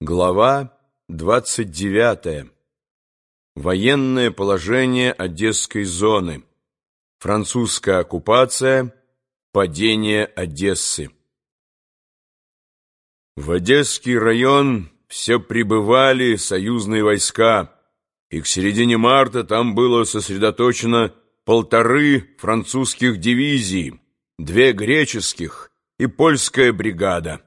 Глава 29. Военное положение Одесской зоны. Французская оккупация. Падение Одессы. В Одесский район все прибывали союзные войска, и к середине марта там было сосредоточено полторы французских дивизии, две греческих и польская бригада.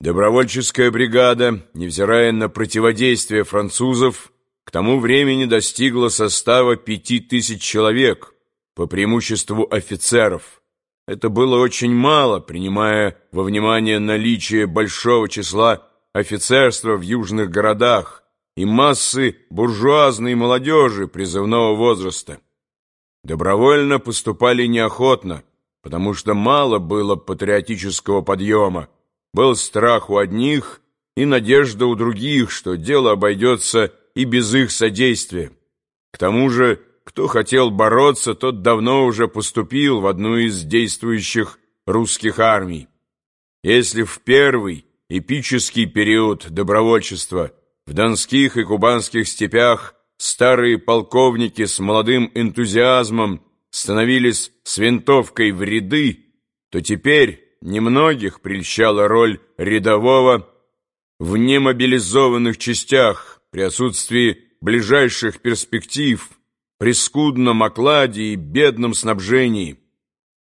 Добровольческая бригада, невзирая на противодействие французов, к тому времени достигла состава пяти тысяч человек, по преимуществу офицеров. Это было очень мало, принимая во внимание наличие большого числа офицерства в южных городах и массы буржуазной молодежи призывного возраста. Добровольно поступали неохотно, потому что мало было патриотического подъема, был страх у одних и надежда у других, что дело обойдется и без их содействия. К тому же, кто хотел бороться, тот давно уже поступил в одну из действующих русских армий. Если в первый эпический период добровольчества в донских и кубанских степях старые полковники с молодым энтузиазмом становились с винтовкой в ряды, то теперь немногих прельщала роль рядового в немобилизованных частях при отсутствии ближайших перспектив, при скудном окладе и бедном снабжении.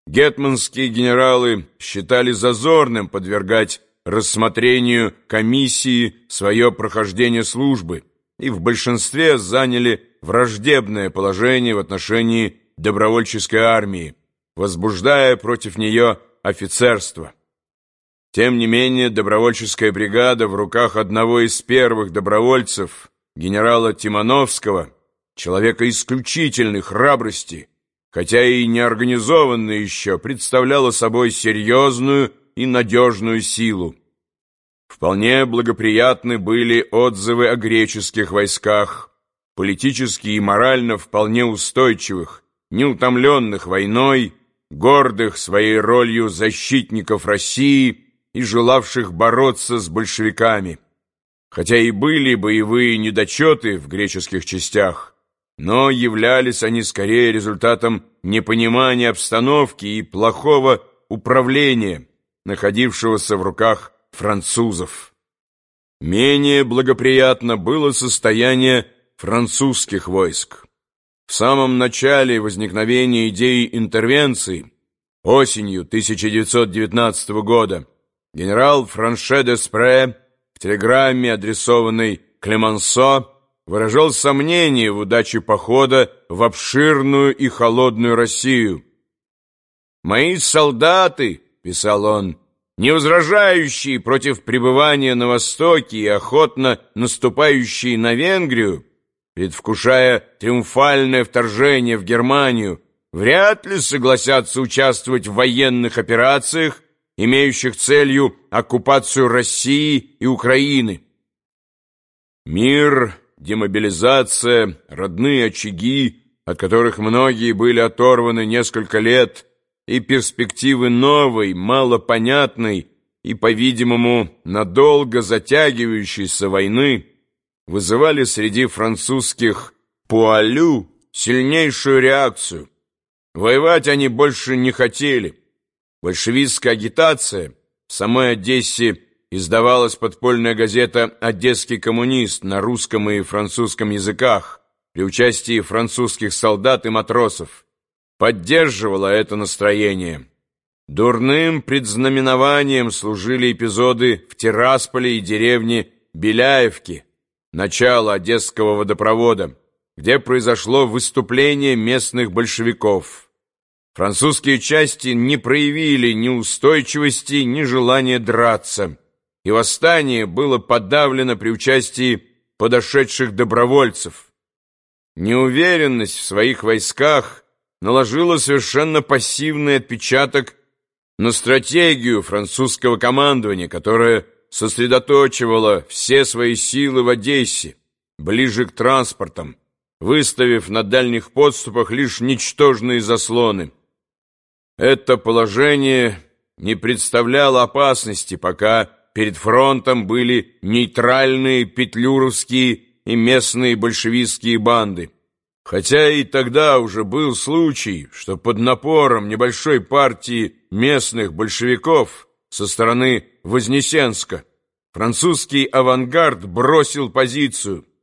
Гетманские генералы считали зазорным подвергать рассмотрению комиссии свое прохождение службы и в большинстве заняли враждебное положение в отношении добровольческой армии, возбуждая против нее офицерства. Тем не менее, добровольческая бригада в руках одного из первых добровольцев, генерала Тимановского, человека исключительной храбрости, хотя и не организованная еще, представляла собой серьезную и надежную силу. Вполне благоприятны были отзывы о греческих войсках, политически и морально вполне устойчивых, неутомленных войной, гордых своей ролью защитников России и желавших бороться с большевиками. Хотя и были боевые недочеты в греческих частях, но являлись они скорее результатом непонимания обстановки и плохого управления, находившегося в руках французов. Менее благоприятно было состояние французских войск. В самом начале возникновения идеи интервенции, осенью 1919 года, генерал Франше де Спре в телеграмме, адресованной Клемансо, выражал сомнение в удаче похода в обширную и холодную Россию. «Мои солдаты», — писал он, — «не возражающие против пребывания на Востоке и охотно наступающие на Венгрию, предвкушая триумфальное вторжение в Германию, вряд ли согласятся участвовать в военных операциях, имеющих целью оккупацию России и Украины. Мир, демобилизация, родные очаги, от которых многие были оторваны несколько лет, и перспективы новой, малопонятной и, по-видимому, надолго затягивающейся войны – вызывали среди французских пуалю сильнейшую реакцию. Воевать они больше не хотели. Большевистская агитация в самой Одессе издавалась подпольная газета «Одесский коммунист» на русском и французском языках при участии французских солдат и матросов. Поддерживала это настроение. Дурным предзнаменованием служили эпизоды в Тирасполе и деревне Беляевки, начала Одесского водопровода, где произошло выступление местных большевиков. Французские части не проявили ни устойчивости, ни желания драться, и восстание было подавлено при участии подошедших добровольцев. Неуверенность в своих войсках наложила совершенно пассивный отпечаток на стратегию французского командования, которое сосредоточивала все свои силы в Одессе, ближе к транспортам, выставив на дальних подступах лишь ничтожные заслоны. Это положение не представляло опасности, пока перед фронтом были нейтральные петлюровские и местные большевистские банды. Хотя и тогда уже был случай, что под напором небольшой партии местных большевиков со стороны Вознесенска. Французский авангард бросил позицию –